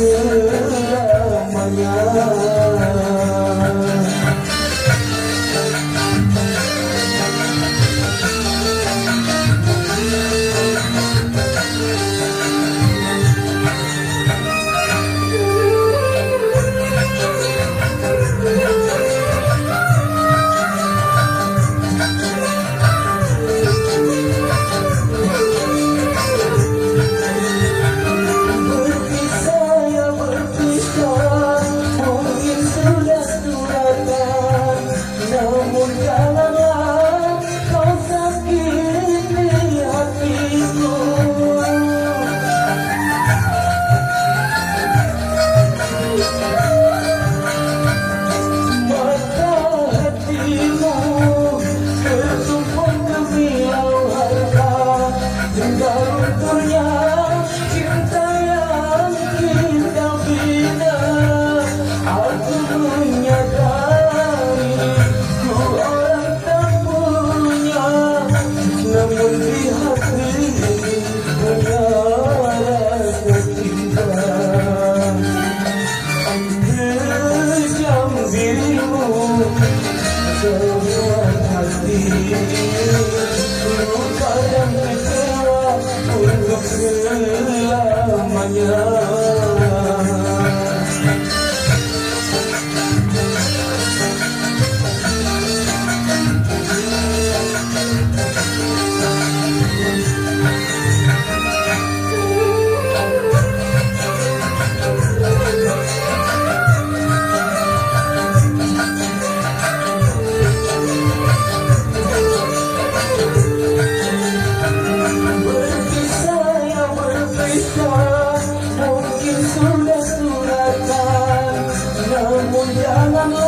good. mundial amor.